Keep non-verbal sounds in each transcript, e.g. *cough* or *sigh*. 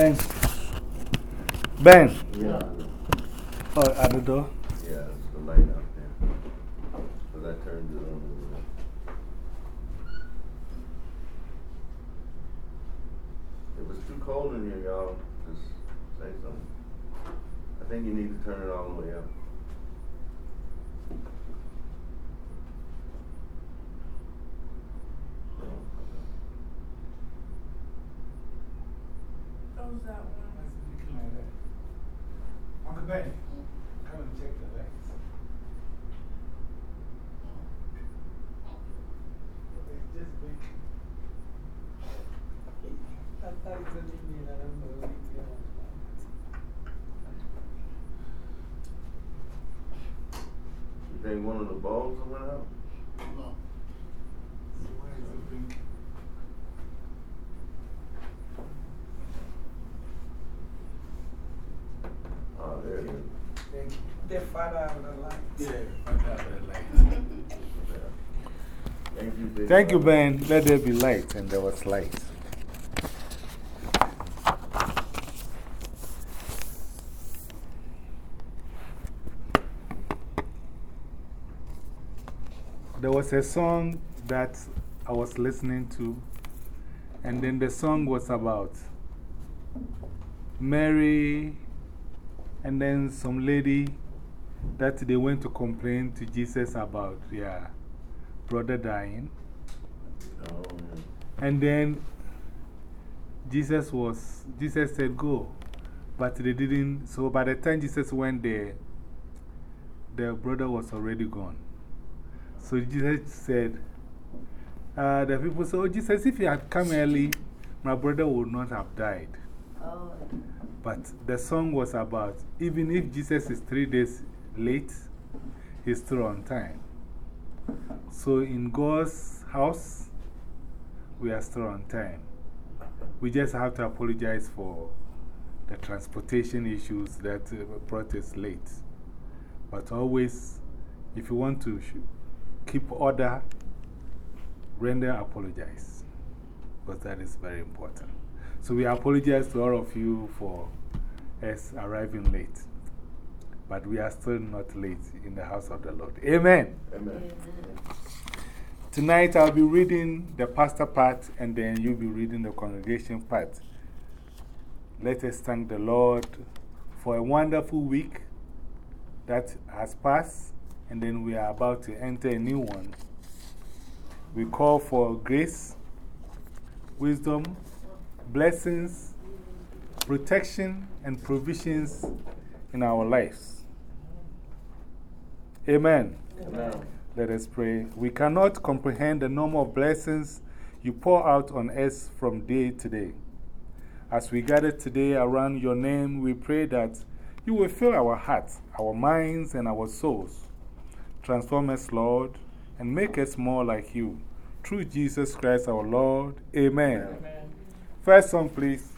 Ben. Ben. Yeah. Oh, at the door? Yeah, it's the light out there. But I turned it on. It was too cold in here, y'all. Just say something. I think you need to turn it all the way up. How's that one? Why is it looking like that? Uncle Ben, come and check the lights. It's just blinking. I thought it was an email, I don't know. You think one of went out? No. So why is it blinking? Oh, there it is. Thank you. The father of the light. Yeah, I got the light. Thank you, Thank you, Ben. Let there be light, and there was light. There was a song that I was listening to, and then the song was about Mary and then some lady that they went to complain to Jesus about their brother dying. Oh. And then Jesus was, Jesus said, Go. But they didn't. So by the time Jesus went there, the brother was already gone. So Jesus said, uh, The people said, Oh, Jesus, if you had come early, my brother would not have died. Oh. But the song was about even if Jesus is three days late, he's still on time. So in God's house, we are still on time. We just have to apologize for the transportation issues that uh, brought us late. But always, if you want to keep order, render apologize. Because that is very important. So we apologize to all of you for us arriving late. But we are still not late in the house of the Lord. Amen. Amen. Tonight I'll be reading the pastor part and then you'll be reading the congregation part. Let us thank the Lord for a wonderful week that has passed and then we are about to enter a new one. We call for grace, wisdom, blessings, protection, and provisions in our lives. Amen. Amen. Let us pray. We cannot comprehend the number of blessings you pour out on us from day to day. As we gather today around your name, we pray that you will fill our hearts, our minds, and our souls. Transform us, Lord, and make us more like you. Through Jesus Christ our Lord. Amen. Amen. First song, please.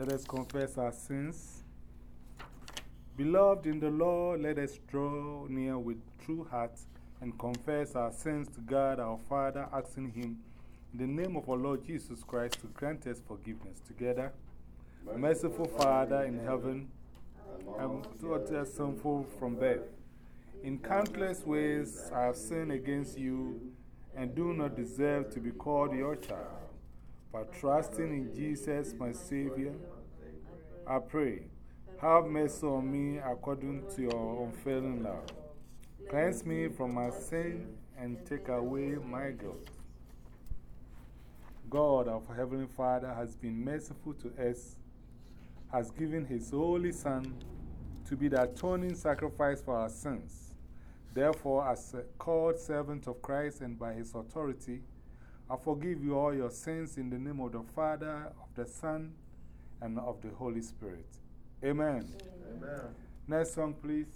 Let us confess our sins. Beloved in the Lord, let us draw near with true hearts and confess our sins to God our Father, asking Him, in the name of our Lord Jesus Christ, to grant us forgiveness. Together, merciful Father in heaven, have taught us sinful from birth. In countless ways I have sinned against you and do not deserve to be called your child. But trusting in Jesus, my Savior, I pray, have mercy on me according to your unfailing love. Cleanse me from my sin and take away my guilt. God, our Heavenly Father, has been merciful to us, has given His Holy Son to be the atoning sacrifice for our sins. Therefore, as a called servant of Christ and by His authority, I forgive you all your sins in the name of the Father, of the Son, and of the Holy Spirit. Amen. Amen. Next song, please.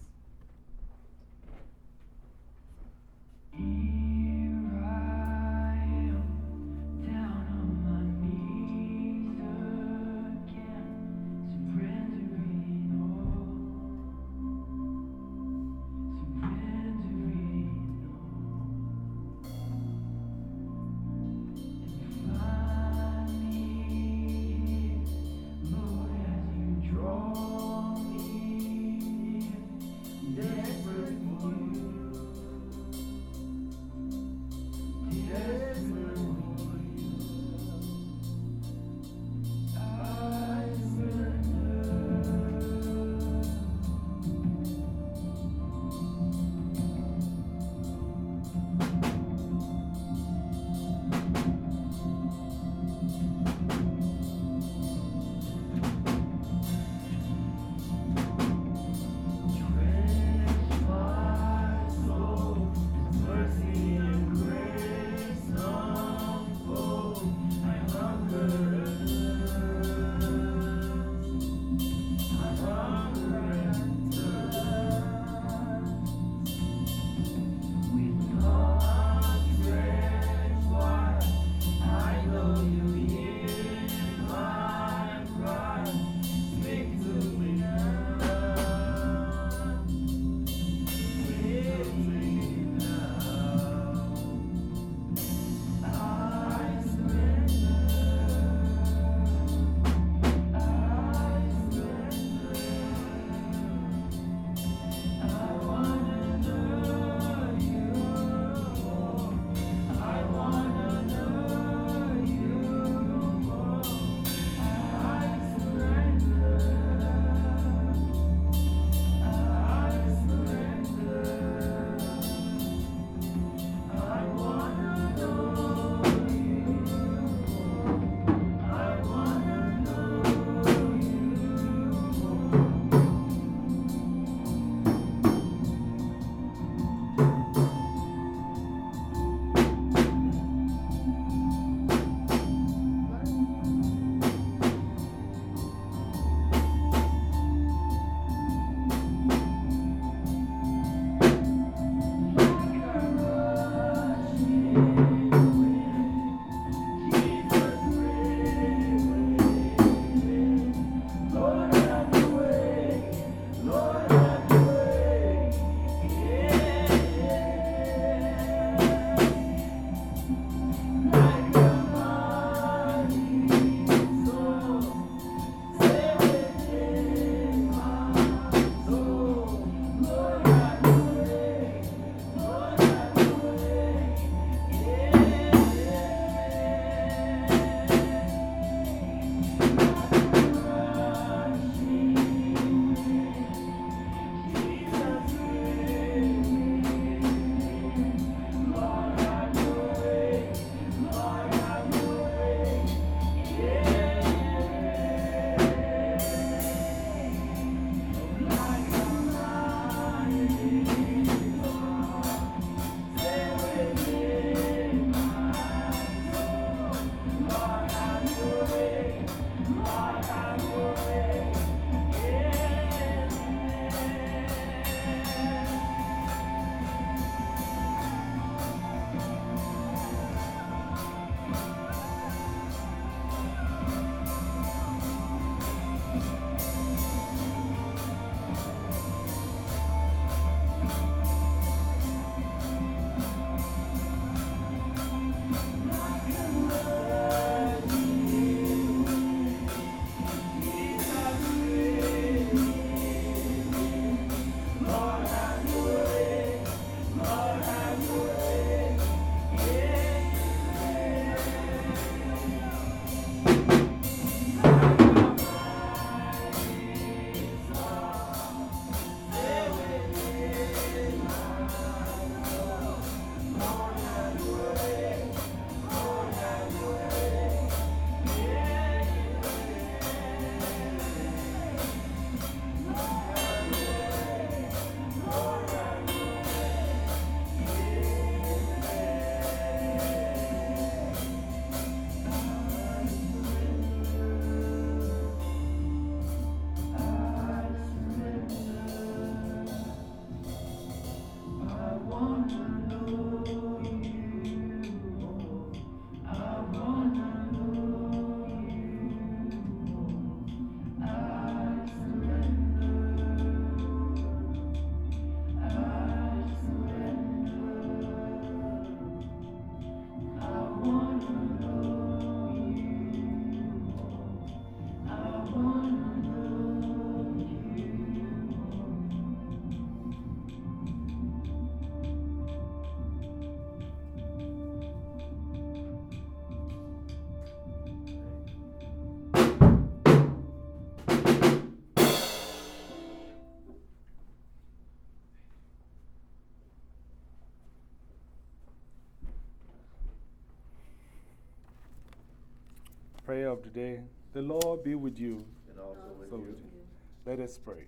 Prayer of the day. The Lord be with you. And also with So with you. you. Let us pray.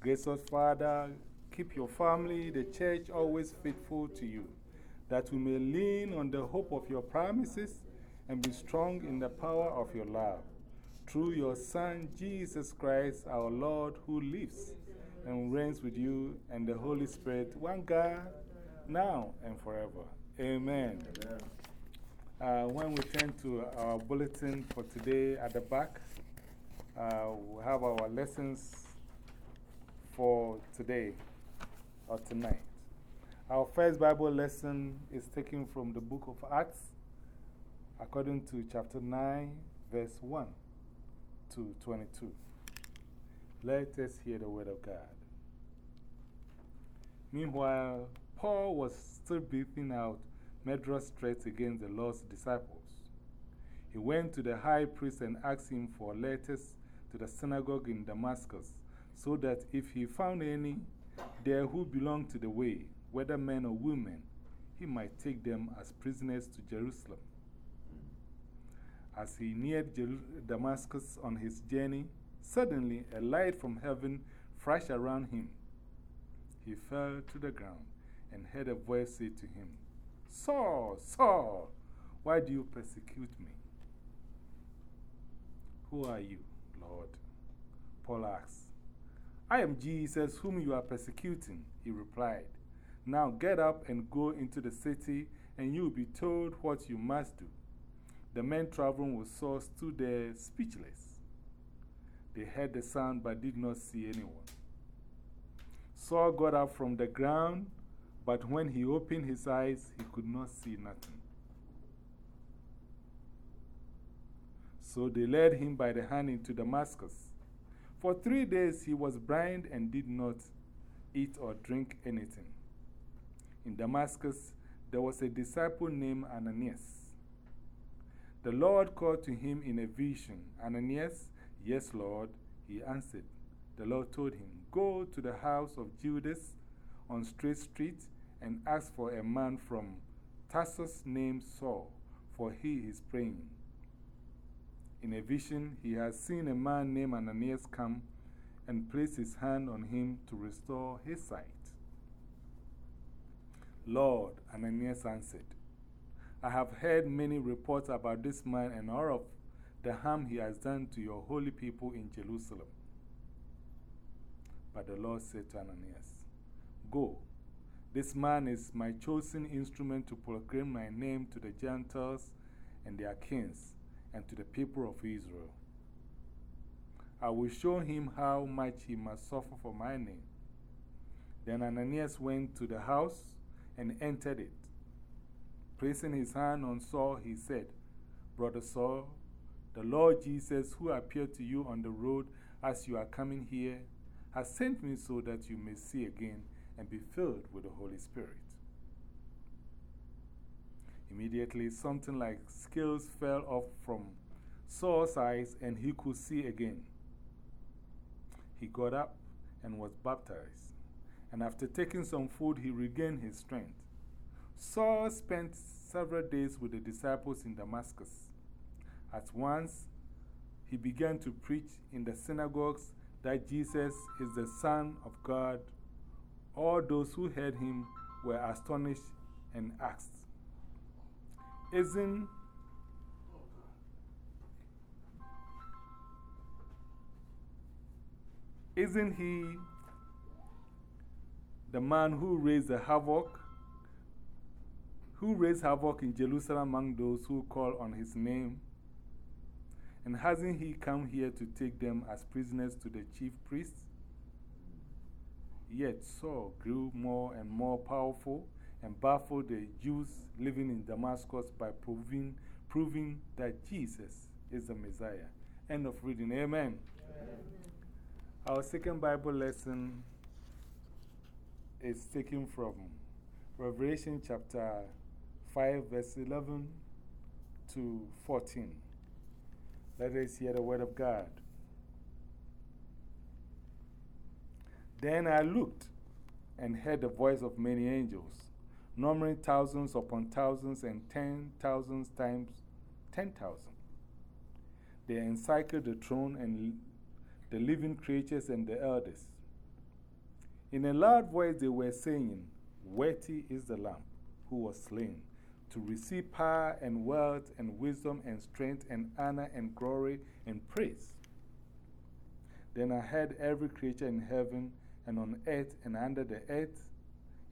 Gracious Father, keep your family, the church, always faithful to you, that we may lean on the hope of your promises and be strong in the power of your love. Through your Son, Jesus Christ, our Lord, who lives and reigns with you and the Holy Spirit, one God, now and forever. Amen. Amen. Uh, when we turn to our bulletin for today at the back, uh, we have our lessons for today or tonight. Our first Bible lesson is taken from the book of Acts, according to chapter 9, verse 1 to 22. Let us hear the word of God. Meanwhile, Paul was still breathing out murderous threats against the Lord's disciples. He went to the high priest and asked him for letters to the synagogue in Damascus, so that if he found any there who belonged to the way, whether men or women, he might take them as prisoners to Jerusalem. As he neared Damascus on his journey, suddenly a light from heaven flashed around him. He fell to the ground and heard a voice say to him, Saul, Saul, why do you persecute me? Who are you, Lord? Paul asked. I am Jesus whom you are persecuting, he replied. Now get up and go into the city, and you will be told what you must do. The men traveling with Saul stood there speechless. They heard the sound but did not see anyone. Saul got up from the ground, but when he opened his eyes, he could not see nothing. So they led him by the hand into Damascus. For three days he was blind and did not eat or drink anything. In Damascus, there was a disciple named Ananias. The Lord called to him in a vision, Ananias, yes, Lord, he answered. The Lord told him, Go to the house of Judas on Straight Street and ask for a man from Tarsus named Saul, for he is praying. In a vision, he has seen a man named Ananias come and place his hand on him to restore his sight. Lord, Ananias answered, I have heard many reports about this man and all of the harm he has done to your holy people in Jerusalem. But the Lord said to Ananias, Go, this man is my chosen instrument to proclaim my name to the Gentiles and their kings and to the people of Israel. I will show him how much he must suffer for my name. Then Ananias went to the house and entered it. Placing his hand on Saul, he said, Brother Saul, the Lord Jesus, who appeared to you on the road as you are coming here, has sent me so that you may see again and be filled with the Holy Spirit. Immediately, something like scales fell off from Saul's eyes, and he could see again. He got up and was baptized, and after taking some food, he regained his strength. Saul spent several days with the disciples in Damascus. At once, he began to preach in the synagogues that Jesus is the Son of God. All those who heard him were astonished and asked, Isn't Isn't he the man who raised the havoc? Who raised havoc in Jerusalem among those who call on his name? And hasn't he come here to take them as prisoners to the chief priests? Yet Saul grew more and more powerful and baffled the Jews living in Damascus by proving, proving that Jesus is the Messiah. End of reading. Amen. Our second Bible lesson is taken from Revelation chapter 5, verse 11 to 14. Let us hear the word of God. Then I looked and heard the voice of many angels, numbering thousands upon thousands and ten thousands times ten thousand. They encircled the throne and the living creatures and the elders. In a loud voice, they were saying, Worthy is the Lamb who was slain to receive power and wealth and wisdom and strength and honor and glory and praise. Then I heard every creature in heaven and on earth and under the earth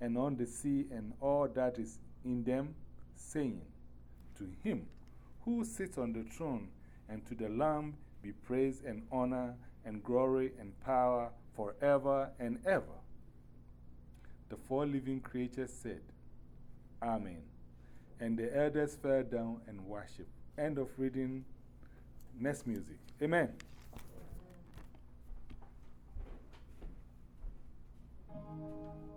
and on the sea and all that is in them, saying, To him who sits on the throne and to the Lamb be praise and honor and glory and power forever and ever. The four living creatures said, Amen. And the elders fell down and worshiped. End of reading. Next music. Amen. Thank you.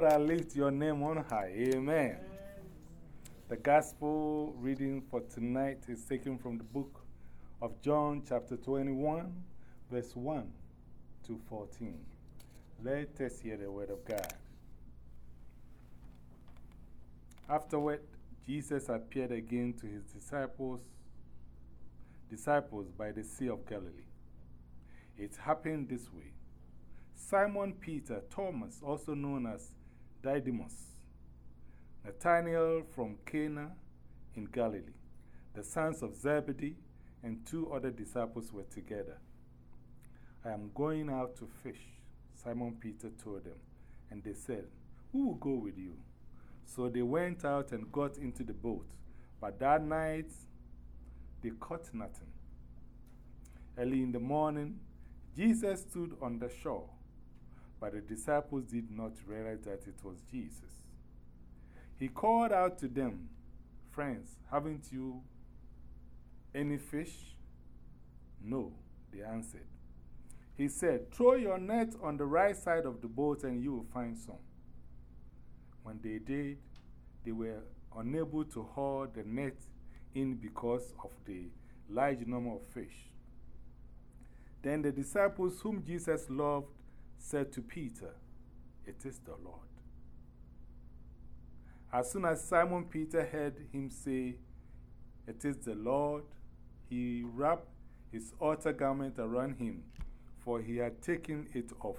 Lord, I lift your name on high. Amen. The gospel reading for tonight is taken from the book of John, chapter 21, verse 1 to 14. Let us hear the word of God. Afterward, Jesus appeared again to his disciples, disciples by the Sea of Galilee. It happened this way. Simon Peter, Thomas, also known as Didymus, Nathanael from Cana in Galilee, the sons of Zebedee, and two other disciples were together. I am going out to fish, Simon Peter told them, and they said, Who will go with you? So they went out and got into the boat, but that night they caught nothing. Early in the morning, Jesus stood on the shore, but the disciples did not realize that it was Jesus. He called out to them, Friends, haven't you any fish? No, they answered. He said, Throw your net on the right side of the boat and you will find some. When they did, they were unable to haul the net in because of the large number of fish. Then the disciples whom Jesus loved said to Peter, It is the Lord. As soon as Simon Peter heard him say, It is the Lord, he wrapped his outer garment around him, for he had taken it off,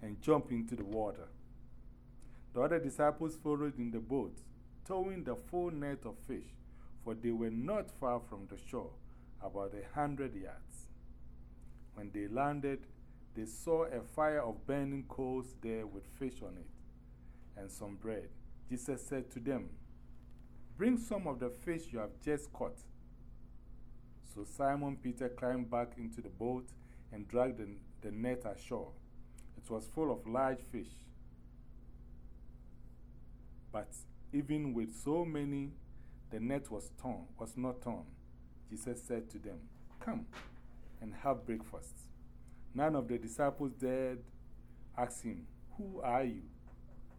and jumped into the water. The other disciples followed in the boat, towing the full net of fish, for they were not far from the shore, about a hundred yards. When they landed, they saw a fire of burning coals there with fish on it, and some bread. Jesus said to them, Bring some of the fish you have just caught. So Simon Peter climbed back into the boat and dragged the, the net ashore. It was full of large fish. But even with so many, the net was torn, was not torn. Jesus said to them, Come and have breakfast. None of the disciples dared ask him, Who are you?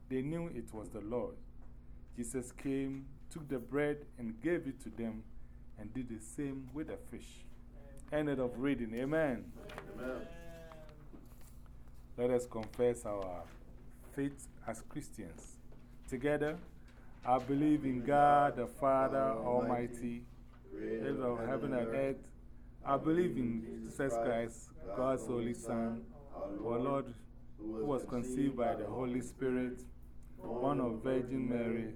They knew it was the Lord. Jesus came, took the bread, and gave it to them, and did the same with the fish. Ended of reading. Amen. Amen. Let us confess our faith as Christians. Together, I believe in God the Father Almighty, creator of heaven and earth. I believe in Jesus Christ, God's only Son, our Lord, who was conceived by the Holy Spirit, born of Virgin Mary,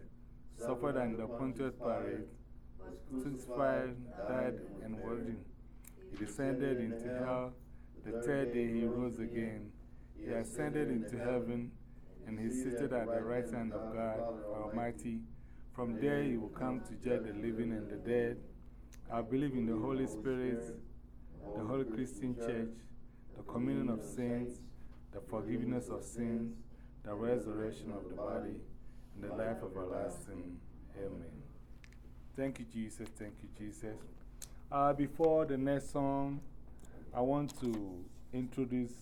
suffered under Pontius Pilate, was crucified, died, and was in. He descended into hell. The third day he rose again. He ascended into heaven, and he seated at the right hand of God Almighty. From there he will come to judge the living and the dead. I believe in the Holy Spirit, the Holy Christian Church, the communion of saints, the forgiveness of sins, the resurrection of the body, and the life everlasting. Amen. Thank you, Jesus. Thank you, Jesus. Uh, before the next song, I want to introduce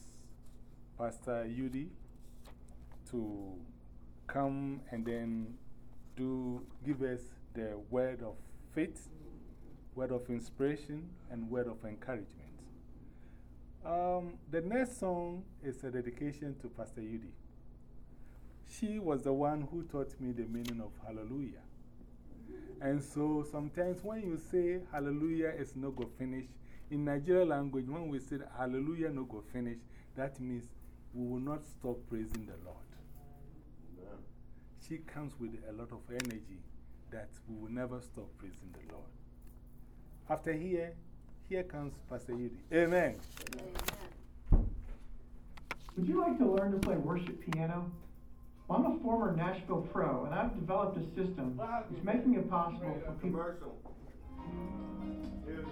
Pastor Yudi to come and then do give us the word of faith, word of inspiration, and word of encouragement. Um, the next song is a dedication to Pastor Yudi. She was the one who taught me the meaning of hallelujah. And so sometimes when you say hallelujah is no go finish, in Nigerian language, when we say hallelujah no go finish, that means we will not stop praising the Lord. Amen. She comes with a lot of energy that we will never stop praising the Lord. After here, here comes Pastor Yudi. Amen. Would you like to learn to play worship piano? Well, I'm a former Nashville pro, and I've developed a system that's making it possible for people. Commercial. Here we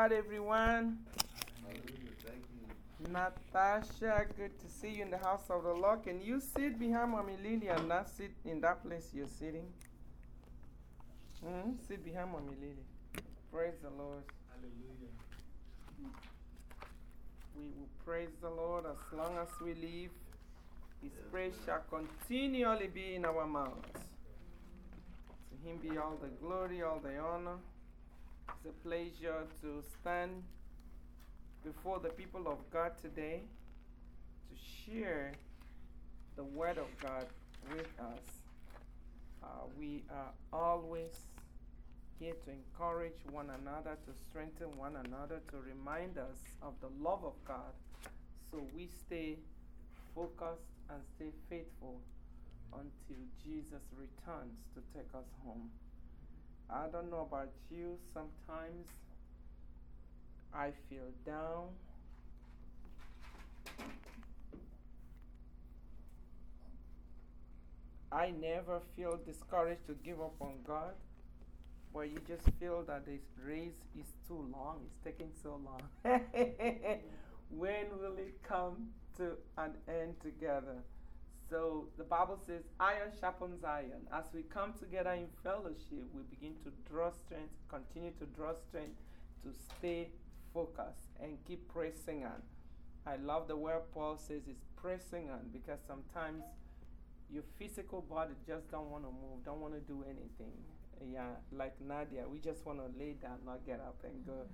God, everyone. Hallelujah. Thank you. Natasha, good to see you in the house of the Lord. Can you sit behind Mommy Lily and not sit in that place you're sitting? Hmm? Sit behind Mommy Lily. Praise the Lord. Hallelujah. We will praise the Lord as long as we live. His praise shall continually be in our mouths. To Him be all the glory, all the honor. It's a pleasure to stand before the people of God today to share the Word of God with us. Uh, we are always here to encourage one another, to strengthen one another, to remind us of the love of God so we stay focused and stay faithful until Jesus returns to take us home. I don't know about you, sometimes I feel down. I never feel discouraged to give up on God, but you just feel that this race is too long, it's taking so long. *laughs* when will it come to an end together? So the Bible says, iron sharpens iron. As we come together in fellowship, we begin to draw strength, continue to draw strength to stay focused and keep pressing on. I love the word Paul says is pressing on because sometimes your physical body just don't want to move, don't want to do anything. Yeah, like Nadia, we just want to lay down, not get up and go.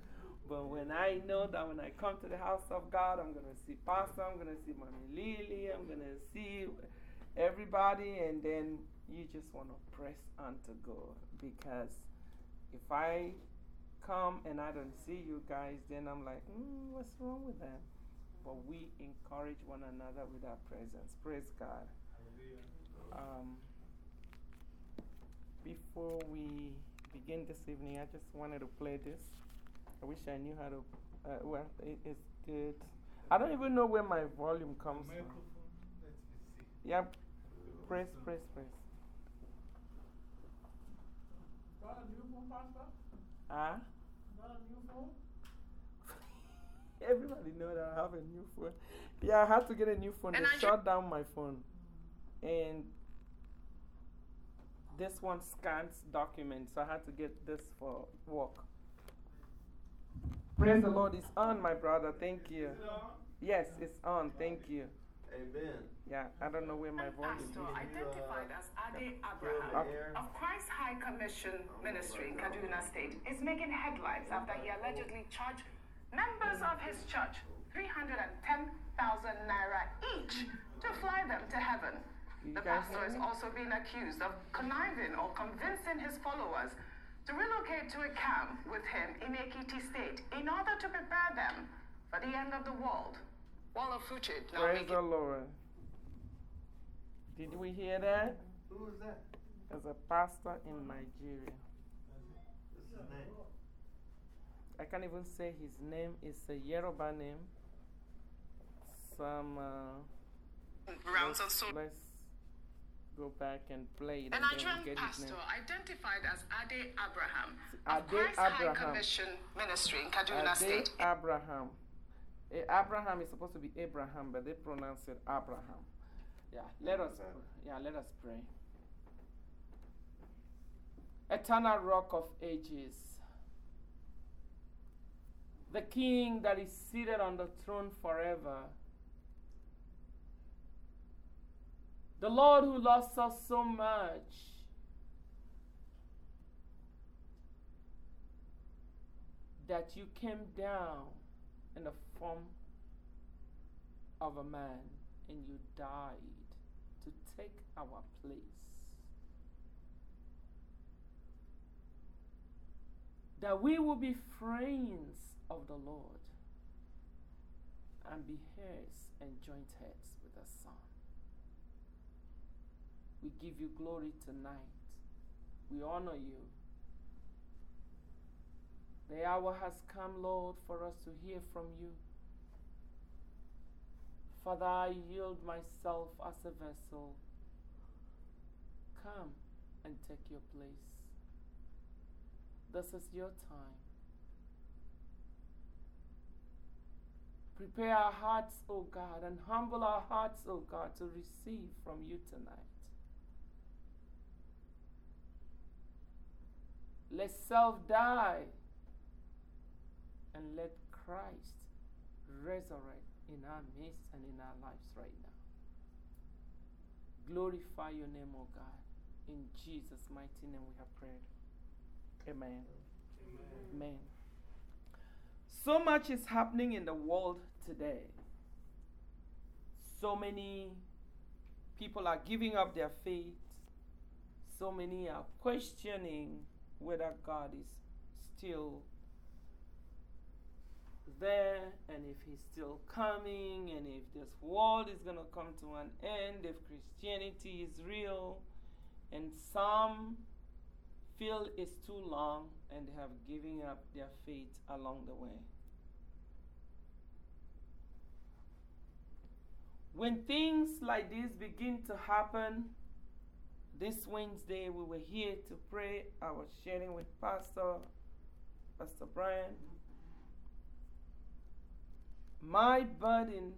But when I know that when I come to the house of God, I'm going to see Pastor, I'm going to see Mommy Lily, I'm going to see everybody, and then you just want to press on to go. Because if I come and I don't see you guys, then I'm like, mm, what's wrong with them? But we encourage one another with our presence. Praise God. Um, before we begin this evening, I just wanted to play this. I wish I knew how to. Uh, well, it, it's good. I don't even know where my volume comes from. Microphone, let me see. Yeah, press, press, press. Got a new phone, Pastor? Ah? Got a new phone? *laughs* Everybody know that I have a new phone. Yeah, I had to get a new phone. And they I shut down my phone. And this one scans documents, so I had to get this for work. Praise the Lord, it's on, my brother. Thank you. Yes, it's on. Thank you. Amen. Yeah, I don't know where my volume Pastor is. identified as Ade Fill Abraham of Christ High Commission Ministry in Kaduna State is making headlines after he allegedly charged members of his church 310,000 naira each to fly them to heaven. The pastor is also being accused of conniving or convincing his followers to relocate to a camp with him in Ekiti State in order to prepare them for the end of the world. Walla Fuchid now Praise making the Lord. Did we hear that? Who is that? As a pastor in Nigeria. What's his name? I can't even say his name. It's a Yoruba name. Some. Uh, rounds of let's, so let's go back and play it. A and Nigerian pastor identified as Ade Abraham Ade of Christ High Commission Ministry in Kaduna Ade State. Abraham. Abraham is supposed to be Abraham, but they pronounce it Abraham. Yeah, let us. Yeah, let us pray. Eternal Rock of Ages, the King that is seated on the throne forever, the Lord who loves us so much. That you came down in the form of a man and you died to take our place. That we will be friends of the Lord and be heirs and joint heads with the Son. We give you glory tonight. We honor you. The hour has come, Lord, for us to hear from you. Father, I yield myself as a vessel. Come and take your place. This is your time. Prepare our hearts, O God, and humble our hearts, O God, to receive from you tonight. Let self die and let Christ resurrect in our midst and in our lives right now. Glorify your name, O God. In Jesus' mighty name we have prayed. Amen. Amen. Amen. So much is happening in the world today. So many people are giving up their faith. So many are questioning whether God is still there and if he's still coming and if this world is going to come to an end, if Christianity is real. And some feel it's too long and they have given up their faith along the way. When things like this begin to happen, this Wednesday we were here to pray. I was sharing with Pastor, Pastor Brian. My burden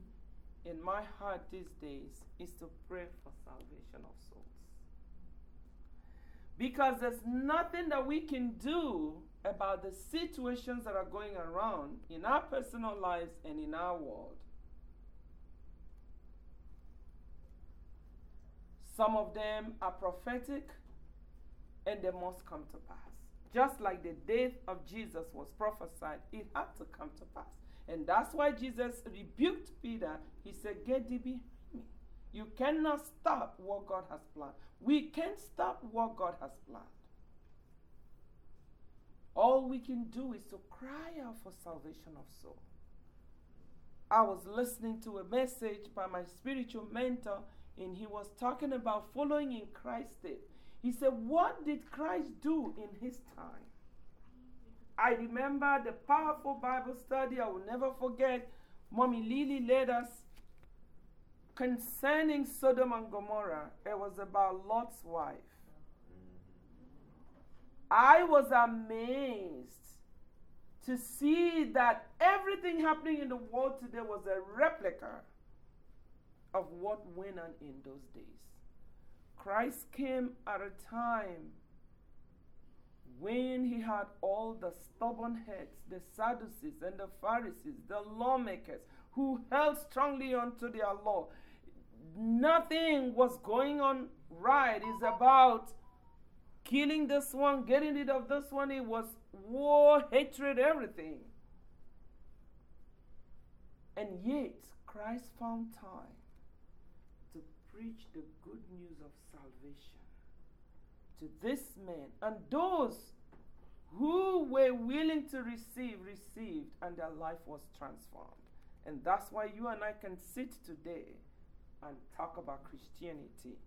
in my heart these days is to pray for salvation of souls. Because there's nothing that we can do about the situations that are going around in our personal lives and in our world. Some of them are prophetic and they must come to pass. Just like the death of Jesus was prophesied, it had to come to pass. And that's why Jesus rebuked Peter. He said, Get thee behind me. You cannot stop what God has planned. We can't stop what God has planned. All we can do is to cry out for salvation of soul. I was listening to a message by my spiritual mentor, and he was talking about following in Christ's step. He said, What did Christ do in his time? I remember the powerful Bible study I will never forget. Mommy Lily led us concerning Sodom and Gomorrah. It was about Lot's wife. I was amazed to see that everything happening in the world today was a replica of what went on in those days. Christ came at a time when he had all the stubborn heads, the Sadducees and the Pharisees, the lawmakers who held strongly onto their law. Nothing was going on right. It's about killing this one, getting rid of this one. It was war, hatred, everything. And yet, Christ found time preach the good news of salvation to this man. And those who were willing to receive, received, and their life was transformed. And that's why you and I can sit today and talk about Christianity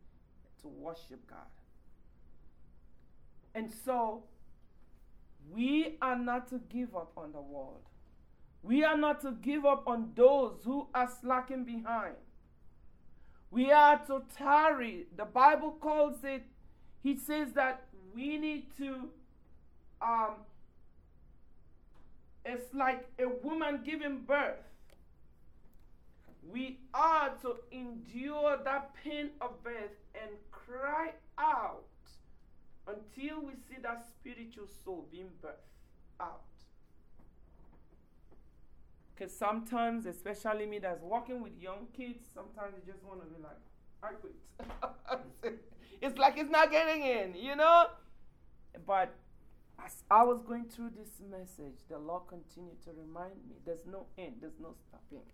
to worship God. And so, we are not to give up on the world. We are not to give up on those who are slacking behind. We are to tarry. The Bible calls it he says that we need to, um, it's like a woman giving birth. We are to endure that pain of birth and cry out until we see that spiritual soul being birthed out. Because sometimes, especially me that's working with young kids, sometimes you just want to be like, I quit. *laughs* it's like it's not getting in, you know? But as I was going through this message, the Lord continued to remind me there's no end, there's no stopping.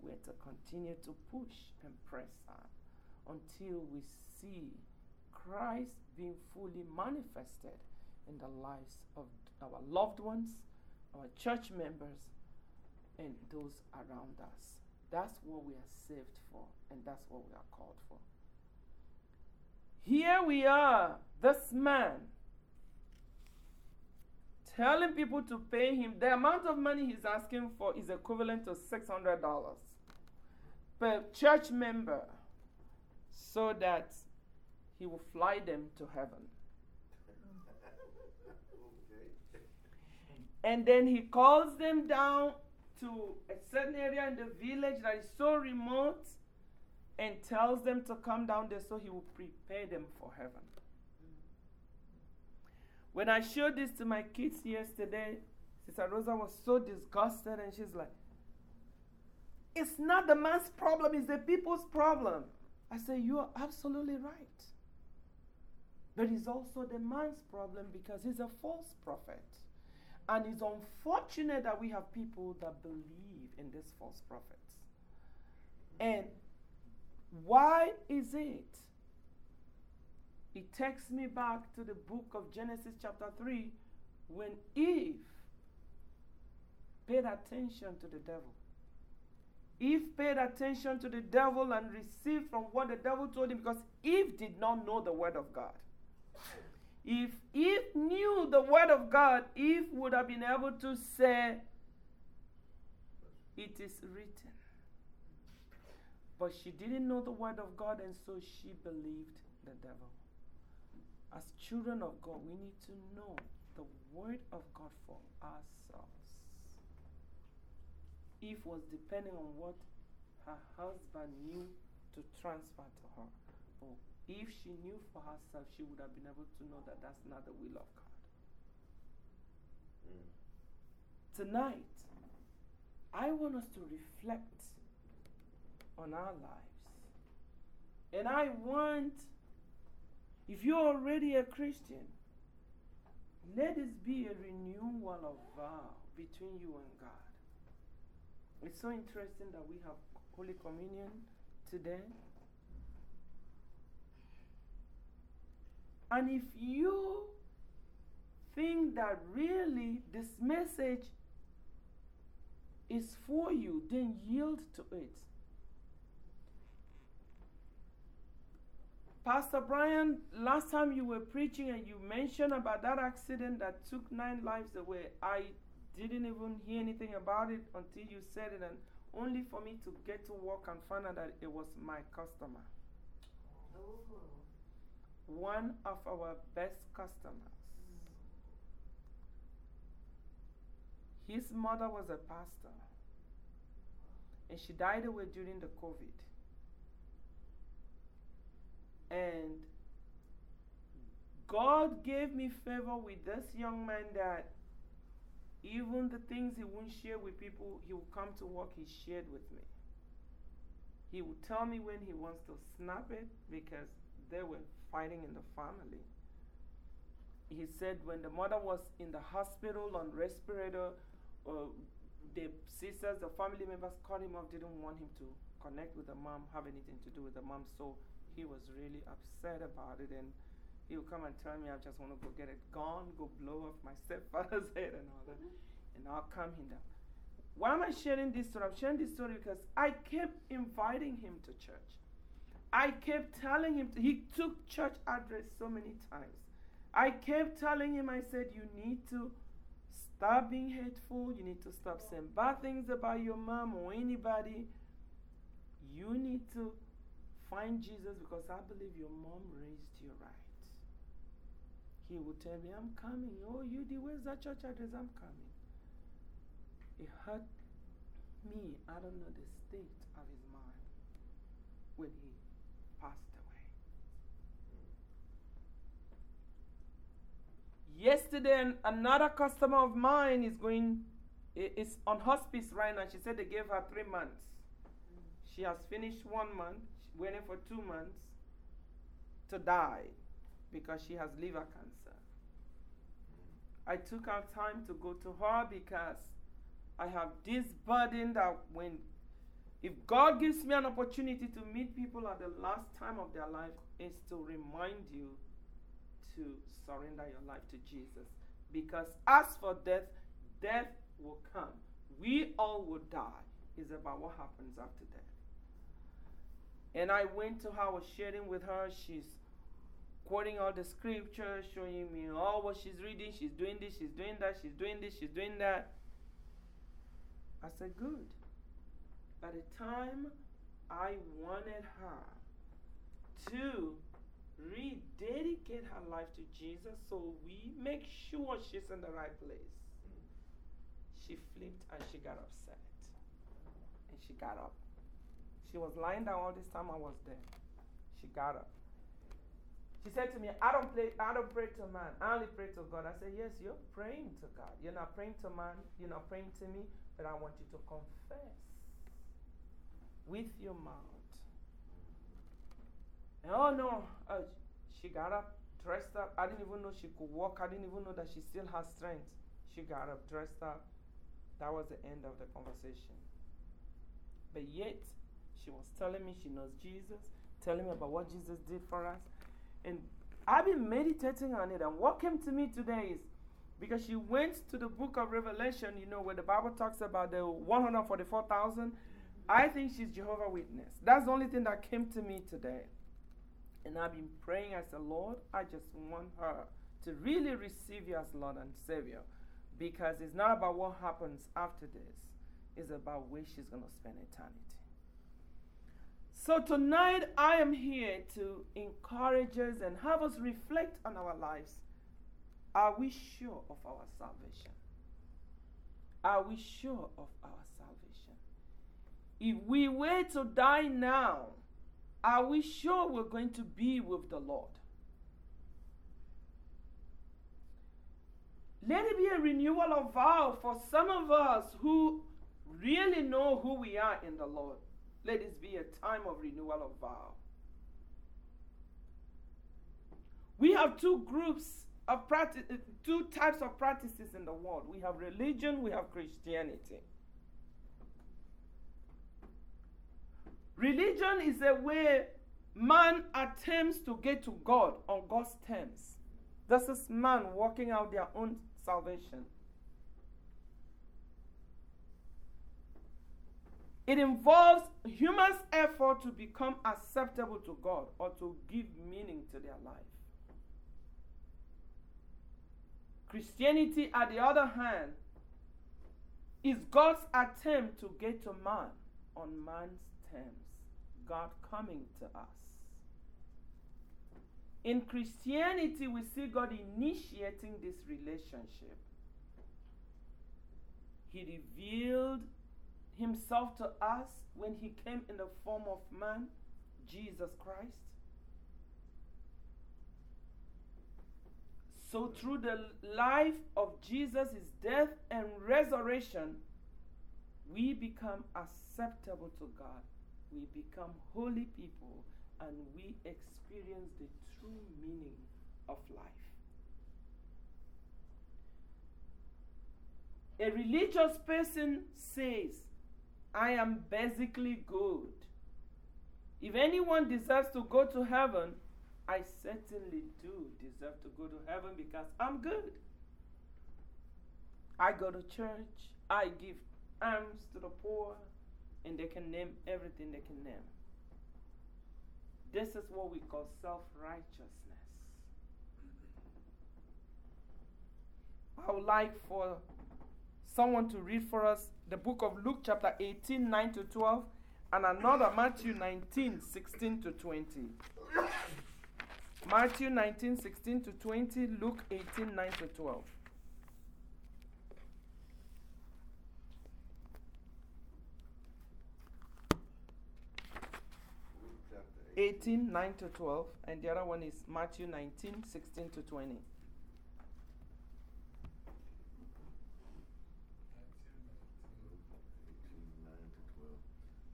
We have to continue to push and press on until we see Christ being fully manifested in the lives of our loved ones, our church members, and those around us. That's what we are saved for, and that's what we are called for. Here we are, this man, telling people to pay him. The amount of money he's asking for is equivalent to $600 per church member so that he will fly them to heaven. *laughs* And then he calls them down to a certain area in the village that is so remote and tells them to come down there so he will prepare them for heaven. When I showed this to my kids yesterday, Sister Rosa was so disgusted and she's like, It's not the man's problem, it's the people's problem. I say, You are absolutely right. But it's also the man's problem because he's a false prophet. And it's unfortunate that we have people that believe in these false prophets. And why is it? It takes me back to the book of Genesis, chapter 3, when Eve paid attention to the devil. Eve paid attention to the devil and received from what the devil told him because Eve did not know the word of God. If Eve knew the word of God, Eve would have been able to say, It is written. But she didn't know the word of God, and so she believed the devil. As children of God, we need to know the word of God for ourselves. Eve was depending on what her husband knew to transfer to her. But if she knew for herself, she would have been able to know that that's not the will of God. Mm. Tonight, I want us to reflect on our lives. And I want, if you're already a Christian, let this be a renewal of vow between you and God. It's so interesting that we have Holy Communion today. And if you think that really this message is for you, then yield to it. Pastor Brian, last time you were preaching and you mentioned about that accident that took nine lives away, I didn't even hear anything about it until you said it, and only for me to get to work and find out that it was my customer. Oh. One of our best customers. His mother was a pastor, and she died away during the COVID. And God gave me favor with this young man that even the things he won't share with people, he will come to work, he shared with me. He would tell me when he wants to snap it because they were fighting in the family. He said when the mother was in the hospital on respirator, uh, the sisters, the family members cut him off, didn't want him to connect with the mom, have anything to do with the mom. So he was really upset about it. And he would come and tell me, I just want to go get it gone, go blow off my *laughs* stepfather's head and all that. And I'll calm him down. Why am I sharing this story? I'm sharing this story because I kept inviting him to church. I kept telling him, he took church address so many times. I kept telling him, I said, you need to stop being hateful. You need to stop saying bad things about your mom or anybody. You need to find Jesus because I believe your mom raised you right. He would tell me, I'm coming. Oh, you where's that church address? I'm coming. It hurt me. I don't know the state of his mind when he passed away. Yesterday, another customer of mine is going, is on hospice right now. She said they gave her three months. She has finished one month, waiting for two months to die because she has liver cancer. I took out time to go to her because I have this burden that when, if God gives me an opportunity to meet people at the last time of their life, is to remind you to surrender your life to Jesus. Because as for death, death will come. We all will die. It's about what happens after death. And I went to her, I was sharing with her. She's quoting all the scriptures, showing me all what she's reading. She's doing this, she's doing that, she's doing this, she's doing that. I said, Good. By the time I wanted her to rededicate her life to Jesus, so we make sure she's in the right place. she flipped and she got upset. And she got up. She was lying down all this time I was there. She got up. She said to me, I don't play, I don't pray to man. I only pray to God. I said, Yes, you're praying to God. You're not praying to man, you're not praying to me, but I want you to confess with your mouth. And oh no, uh, she got up, dressed up. I didn't even know she could walk. I didn't even know that she still has strength. She got up, dressed up. That was the end of the conversation. But yet, she was telling me she knows Jesus, telling me about what Jesus did for us. And I've been meditating on it. And what came to me today is because she went to the book of Revelation, you know, where the Bible talks about the 144,000. I think she's Jehovah Witness. That's the only thing that came to me today. And I've been praying. I said, Lord, I just want her to really receive you as Lord and Savior. Because it's not about what happens after this, it's about where she's going to spend eternity. So tonight I am here to encourage us and have us reflect on our lives. Are we sure of our salvation? Are we sure of our salvation? If we were to die now, are we sure we're going to be with the Lord? Let it be a renewal of vow for some of us who really know who we are in the Lord. Let this be a time of renewal of vow. We have two groups of practice, two types of practices in the world. We have religion, we have Christianity. Religion is a way man attempts to get to God on God's terms. This is man working out their own salvation. It involves humans' effort to become acceptable to God or to give meaning to their life. Christianity, at the other hand, is God's attempt to get to man on man's terms. God coming to us. In Christianity, we see God initiating this relationship. He revealed himself to us when he came in the form of man, Jesus Christ. So, through the life of Jesus, death and resurrection, we become acceptable to God. We become holy people and we experience the true meaning of life. A religious person says, I am basically good. If anyone deserves to go to heaven, I certainly do deserve to go to heaven because I'm good. I go to church, I give alms to the poor, and they can name everything they can name. This is what we call self righteousness. I would like for someone to read for us the book of Luke, chapter 18, 9 to 12, and another Matthew 19, 16 to 20. Matthew 19, 16 to 20, Luke 18, 9 to 12. 18, 9 to 12, and the other one is Matthew 19, 16 to 20.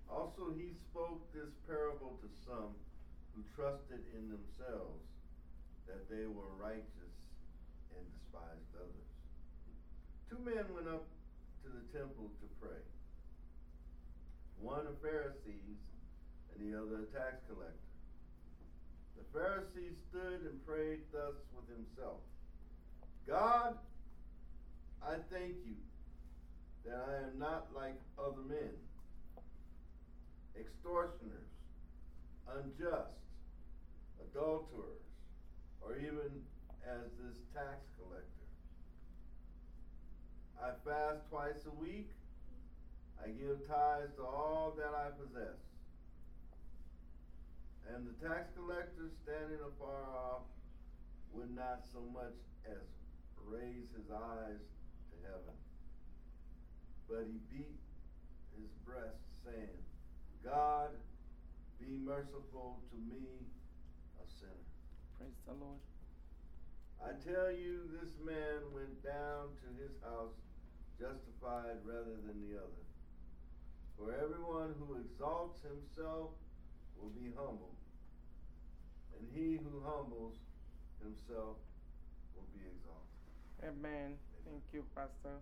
Also, he spoke this parable to some who trusted in themselves that they were righteous and despised others. Two men went up to the temple to pray one a Pharisee and the other a tax collector. The Pharisee stood and prayed thus with himself God, I thank you that I am not like other men, extortioners, unjust, adulterers, or even as this tax collector. I fast twice a week. I give tithes to all that I possess. And the tax collector standing afar off would not so much as raise his eyes to heaven, but he beat his breast, saying, God, be merciful to me, a sinner. Praise the Lord. I tell you, this man went down to his house justified rather than the other. For everyone who exalts himself will be humbled, and he who humbles himself will be exalted. Amen. Thank you, Pastor.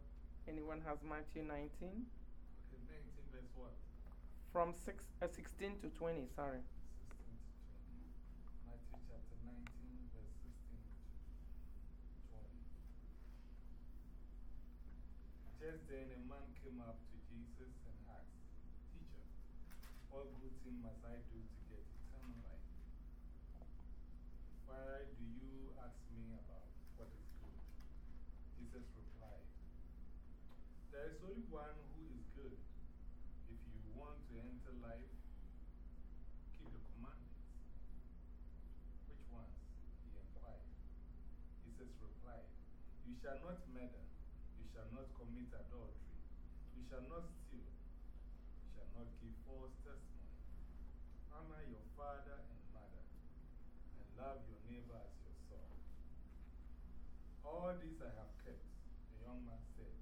Anyone has Matthew 19? Okay, 19 verse what? From six, uh, 16 to 20, sorry. 16 to 20. Matthew chapter 19, verse 16 to 20. Just then a man came up to Jesus and asked, Teacher, what good thing must I do to get eternal life? Why do you ask me about what is good? Jesus replied, There is only one who is good. If you want to enter life, keep the commandments. Which ones? He inquired. Jesus replied, You shall not murder. You shall not commit adultery. You shall not steal. You shall not give false testimony. Honor your father and mother. And love your neighbor as yourself. All these I have kept. The young man said,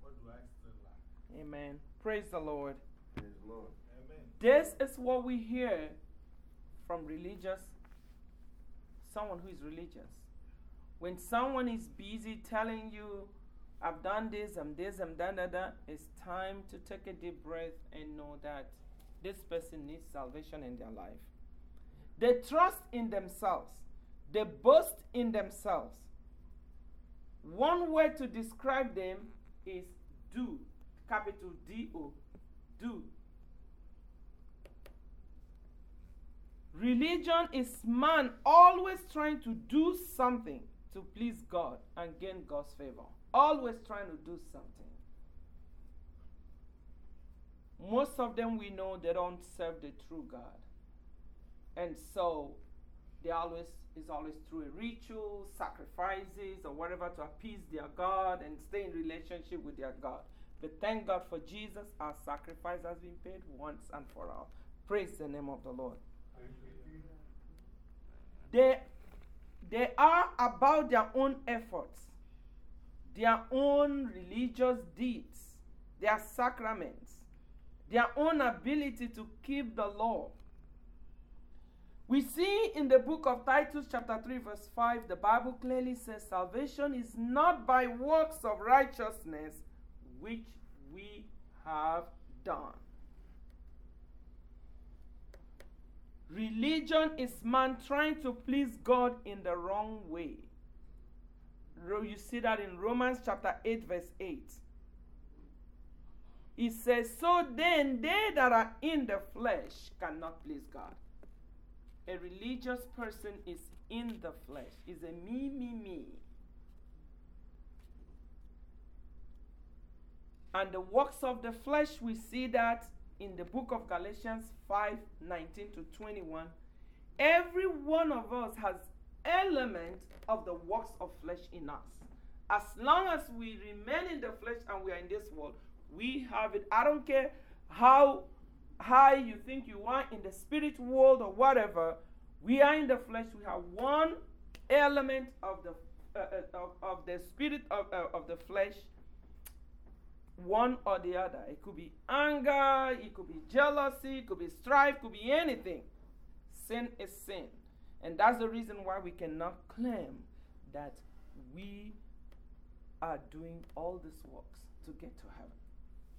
What do I still lack? Amen. Praise the Lord. Praise the Lord. Amen. This is what we hear from religious, someone who is religious. When someone is busy telling you, I've done this, I'm this, I'm done that, that, it's time to take a deep breath and know that this person needs salvation in their life. They trust in themselves, they boast in themselves. One way to describe them is do, capital D O, do. Religion is man always trying to do something to please God and gain God's favor. Always trying to do something. Most of them we know they don't serve the true God. And so they always is always through a ritual, sacrifices, or whatever to appease their God and stay in relationship with their God. But thank God for Jesus, our sacrifice has been paid once and for all. Praise the name of the Lord. They, they are about their own efforts, their own religious deeds, their sacraments, their own ability to keep the law. We see in the book of Titus, chapter 3, verse 5, the Bible clearly says salvation is not by works of righteousness which we have done. Religion is man trying to please God in the wrong way. You see that in Romans chapter 8, verse 8. It says, So then they that are in the flesh cannot please God. A religious person is in the flesh, is a me, me, me. And the works of the flesh, we see that in the book of Galatians 5 19 to 21. Every one of us has element of the works of flesh in us. As long as we remain in the flesh and we are in this world, we have it. I don't care how high you think you are in the spirit world or whatever. We are in the flesh. We have one element of the uh, uh, of, of the spirit of, uh, of the flesh one or the other. It could be anger, it could be jealousy, it could be strife, could be anything. Sin is sin. And that's the reason why we cannot claim that we are doing all these works to get to heaven.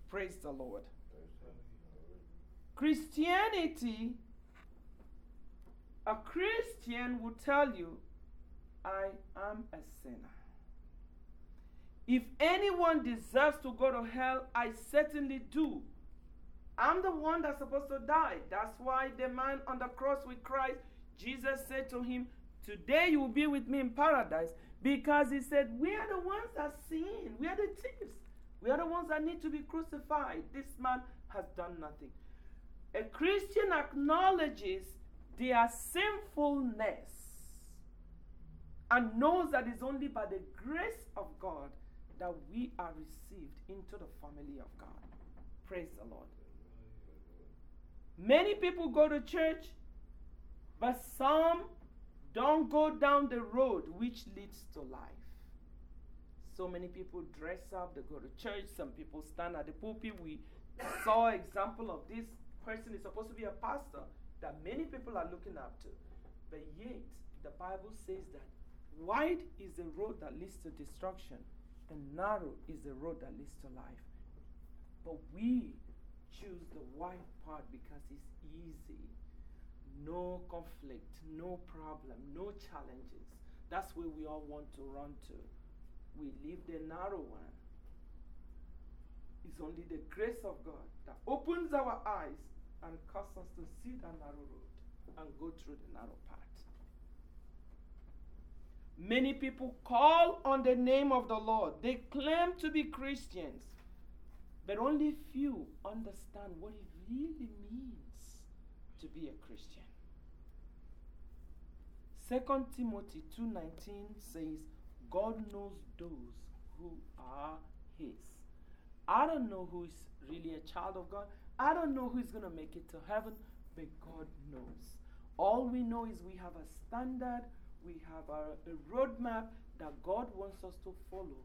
Praise the Lord. Christianity, a Christian will tell you, I am a sinner. If anyone deserves to go to hell, I certainly do. I'm the one that's supposed to die. That's why the man on the cross with Christ, Jesus said to him, Today you will be with me in paradise. Because he said, We are the ones that sin. We are the thieves. We are the ones that need to be crucified. This man has done nothing. A Christian acknowledges their sinfulness and knows that it's only by the grace of God that we are received into the family of God. Praise the Lord. Many people go to church, but some don't go down the road which leads to life. So many people dress up, they go to church, some people stand at the pulpit. We saw example of this person is supposed to be a pastor that many people are looking up to. But yet, the Bible says that wide is the road that leads to destruction, and narrow is the road that leads to life. But we choose the wide part because it's easy. No conflict, no problem, no challenges. That's where we all want to run to. We leave the narrow one. It's only the grace of God that opens our eyes and causes us to see the narrow road and go through the narrow path. Many people call on the name of the Lord. They claim to be Christians, but only few understand what it really means to be a Christian. 2 Timothy 2:19 says, God knows those who are his. I don't know who is really a child of God. I don't know who's going to make it to heaven, but God knows. All we know is we have a standard, we have a, a roadmap that God wants us to follow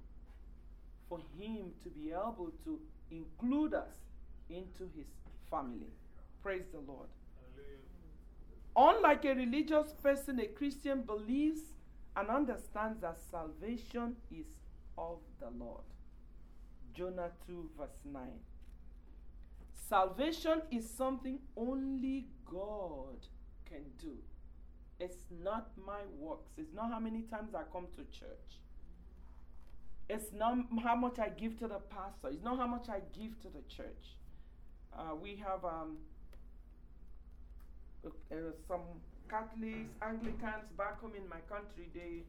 for Him to be able to include us into His family. Praise the Lord. Unlike a religious person, a Christian believes and understands that salvation is of the Lord. Jonah 2, verse 9. Salvation is something only God can do. It's not my works. It's not how many times I come to church. It's not how much I give to the pastor. It's not how much I give to the church. Uh, we have um, uh, uh, some Catholics, Anglicans back home in my country. They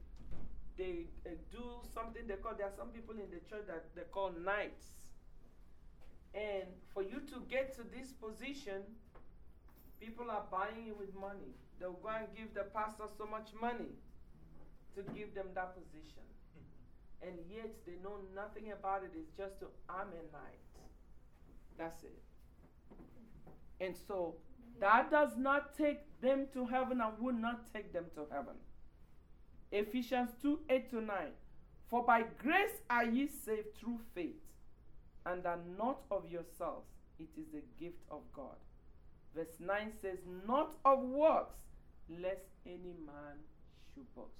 they uh, do something they call. There are some people in the church that they call knights. And for you to get to this position, people are buying you with money. They'll go and give the pastor so much money to give them that position. *laughs* and yet they know nothing about it. It's just to arm a knight. That's it. And so that does not take them to heaven and will not take them to heaven. Ephesians 2 8 to 9. For by grace are ye saved through faith, and are not of yourselves. It is the gift of God. Verse 9 says, Not of works, lest any man should boast.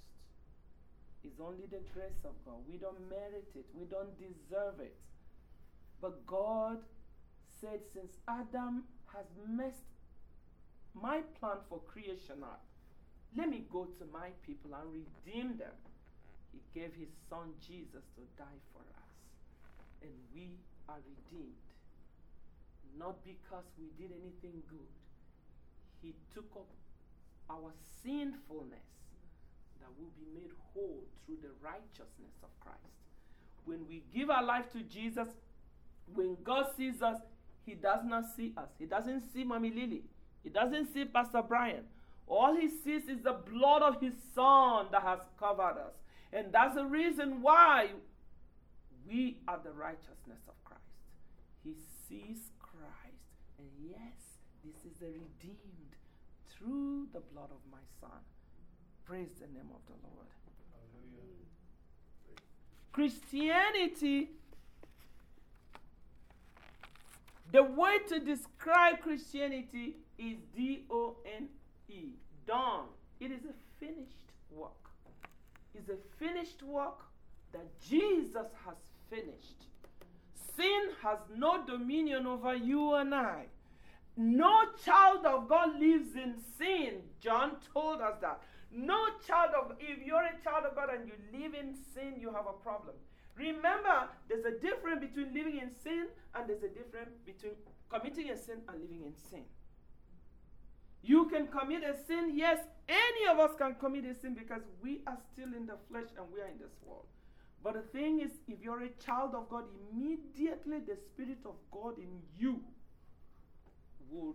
It's only the grace of God. We don't merit it, we don't deserve it. But God said, Since Adam has messed my plan for creation up, let me go to my people and redeem them. He gave his son Jesus to die for us. And we are redeemed. Not because we did anything good. He took up our sinfulness that will be made whole through the righteousness of Christ. When we give our life to Jesus, when God sees us, He does not see us. He doesn't see Mommy Lily. He doesn't see Pastor Brian. All he sees is the blood of his son that has covered us. And that's the reason why we are the righteousness of Christ. He sees Christ. And yes, this is the redeemed through the blood of my son. Praise the name of the Lord. Christianity, the way to describe Christianity is D O N E. Done. It is a finished work. It's a finished work that Jesus has finished. Sin has no dominion over you and I. No child of God lives in sin. John told us that. No child of if you're a child of God and you live in sin, you have a problem. Remember, there's a difference between living in sin and there's a difference between committing a sin and living in sin. You can commit a sin. Yes, any of us can commit a sin because we are still in the flesh and we are in this world. But the thing is, if you're a child of God, immediately the Spirit of God in you will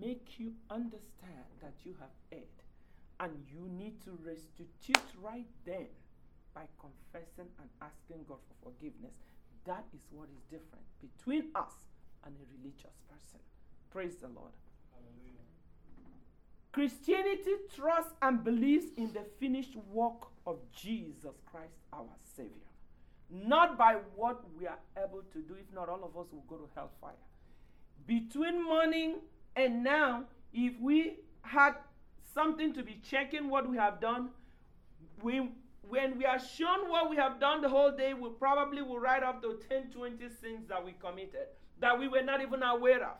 make you understand that you have erred. And you need to restitute right then by confessing and asking God for forgiveness. That is what is different between us and a religious person. Praise the Lord. Christianity trusts and believes in the finished work of Jesus Christ, our Savior. Not by what we are able to do, if not, all of us will go to hellfire. Between morning and now, if we had something to be checking what we have done, we, when we are shown what we have done the whole day, we probably will write up to 10, 20 sins that we committed that we were not even aware of.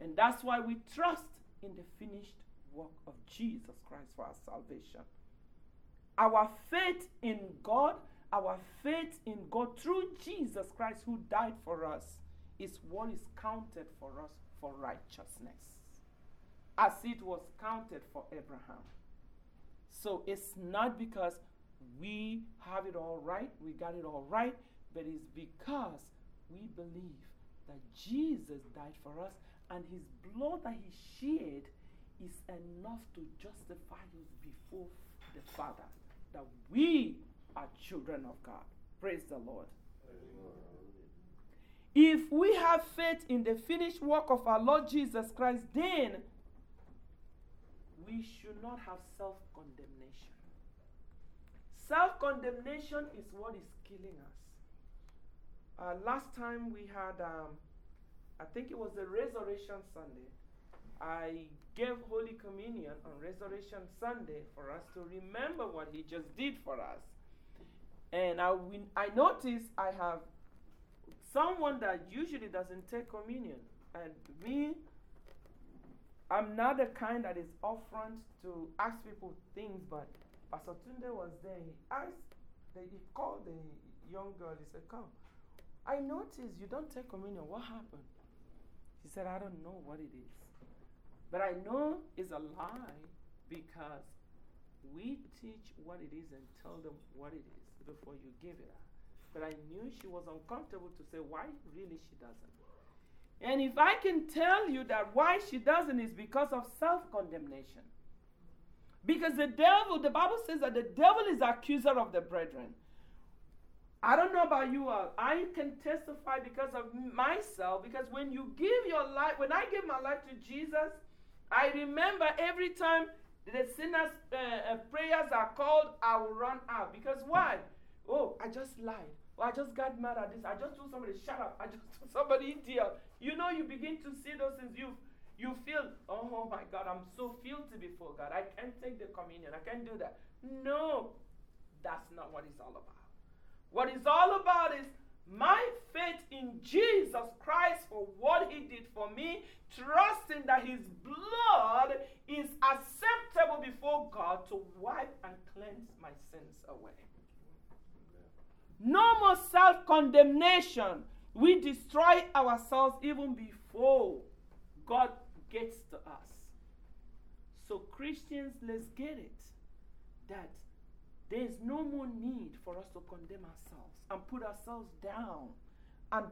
And that's why we trust in the finished work of Jesus Christ for our salvation. Our faith in God, our faith in God through Jesus Christ who died for us, is what is counted for us for righteousness, as it was counted for Abraham. So it's not because we have it all right, we got it all right, but it's because we believe that Jesus died for us and his blood that he shed is enough to justify us before the Father that we are children of God. Praise the Lord. If we have faith in the finished work of our Lord Jesus Christ, then we should not have self condemnation. Self condemnation is what is killing us. Uh, last time we had, um, I think it was the Resurrection Sunday. I gave Holy Communion on Resurrection Sunday for us to remember what He just did for us. And I, I noticed I have someone that usually doesn't take communion. And me, I'm not the kind that is upfront to ask people things, but Pastor Tunde was there. He asked, he called the young girl, he said, Come. I noticed you don't take communion. What happened? She said, I don't know what it is. But I know it's a lie because we teach what it is and tell them what it is before you give it up. But I knew she was uncomfortable to say why really she doesn't. And if I can tell you that why she doesn't is because of self condemnation. Because the devil, the Bible says that the devil is accuser of the brethren. I don't know about you all. I can testify because of myself. Because when you give your life, when I give my life to Jesus, I remember every time the sinner's uh, uh, prayers are called, I will run out. Because why? Oh, I just lied. Oh, I just got mad at this. I just told somebody, shut up. *laughs* I just told somebody, idiot. You know, you begin to see those things. You, you feel, oh, my God, I'm so guilty before God. I can't take the communion. I can't do that. No, that's not what it's all about. What it's all about is my faith in Jesus Christ for what he did for me, trusting that his blood is acceptable before God to wipe and cleanse my sins away. No more self condemnation. We destroy ourselves even before God gets to us. So, Christians, let's get it that there is no more need for us to condemn ourselves and put ourselves down and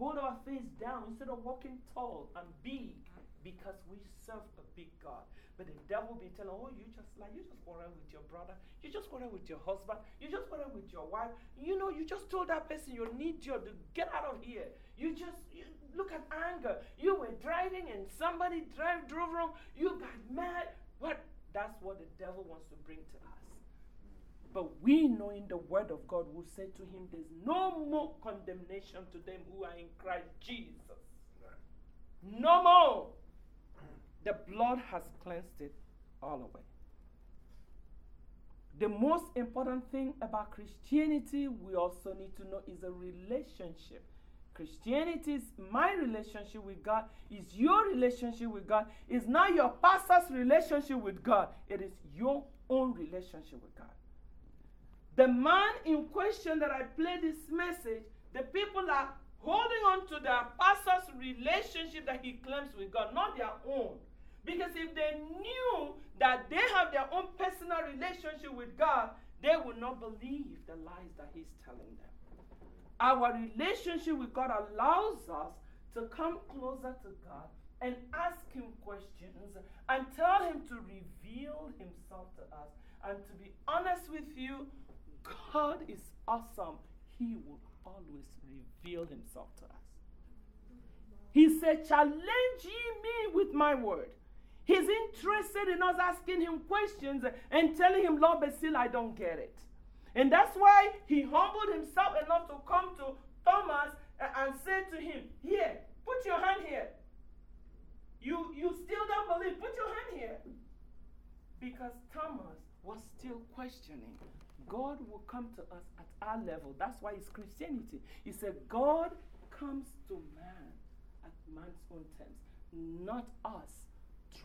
hold our face down instead of walking tall and big because we serve a big God. But the devil be telling, oh, you just like, you just quarrel with your brother, you just quarrel with your husband, you just quarrel with your wife. You know, you just told that person you need you to get out of here. You just you, look at anger. You were driving and somebody drive drove wrong. You got mad. What? That's what the devil wants to bring to us. But we know in the word of God will say to him, There's no more condemnation to them who are in Christ Jesus. No more. The blood has cleansed it all away. The most important thing about Christianity we also need to know is a relationship. Christianity is my relationship with God, is your relationship with God. is not your pastor's relationship with God, it is your own relationship with God. The man in question that I played this message, the people are holding on to their pastor's relationship that he claims with God, not their own. Because if they knew that they have their own personal relationship with God, they would not believe the lies that He's telling them. Our relationship with God allows us to come closer to God and ask Him questions and tell Him to reveal Himself to us And to be honest with you, God is awesome. He will always reveal himself to us. He said, Challenge ye me with my word. He's interested in us asking him questions and telling him, Lord, but still I don't get it. And that's why he humbled himself enough to come to Thomas and say to him, Here, put your hand here. You, you still don't believe, put your hand here. Because Thomas was still questioning. God will come to us at our level. That's why it's Christianity. He said, God comes to man at man's own terms, not us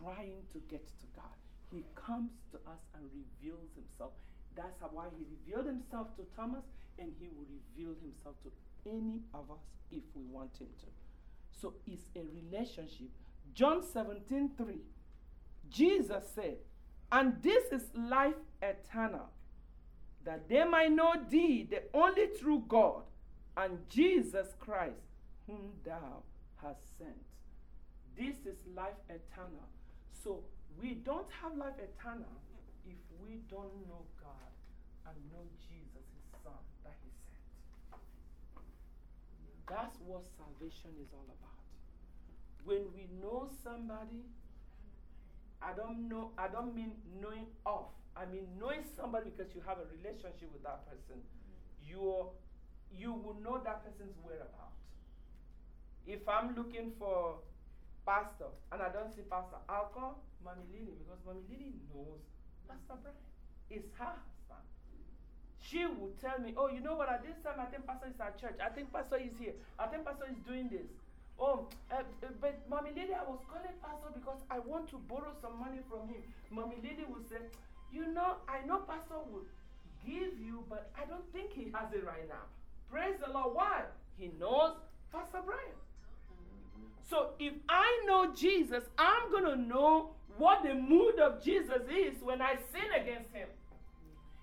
trying to get to God. He comes to us and reveals himself. That's why he revealed himself to Thomas, and he will reveal himself to any of us if we want him to. So it's a relationship. John 17 3. Jesus said, And this is life eternal, that they might know thee, the only true God, and Jesus Christ, whom thou hast sent. This is life eternal. So we don't have life eternal if we don't know God and know Jesus, his son, that he sent. That's what salvation is all about. When we know somebody, I don't know, I don't mean knowing of. I mean knowing somebody because you have a relationship with that person. Mm. you you will know that person's whereabouts. If I'm looking for pastor and I don't see pastor, I'll call Mommy Lily because Mommy Lily knows Pastor Brian. It's her husband. She will tell me, oh, you know what, at this time I think pastor is at church. I think pastor is here. I think pastor is doing this. Oh, uh, but Mommy lady, I was calling pastor because I want to borrow some money from him. Mommy lady will say, you know, I know pastor will give you, but I don't think he has it right now. Praise the Lord. Why? He knows Pastor Brian. So if I know Jesus, I'm going to know what the mood of Jesus is when I sin against him.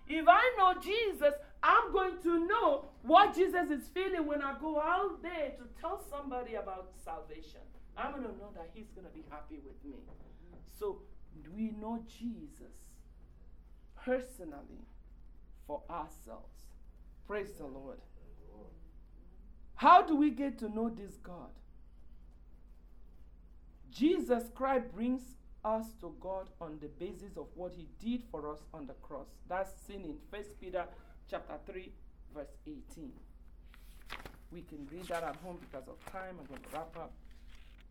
If I know Jesus, I'm going to know what Jesus is feeling when I go out there to tell somebody about salvation. I'm going to know that he's going to be happy with me. So we know Jesus personally for ourselves. Praise the Lord. How do we get to know this God? Jesus Christ brings us to God on the basis of what he did for us on the cross. That's seen in 1 Peter chapter 3 verse 18. We can read that at home because of time. I'm going to wrap up.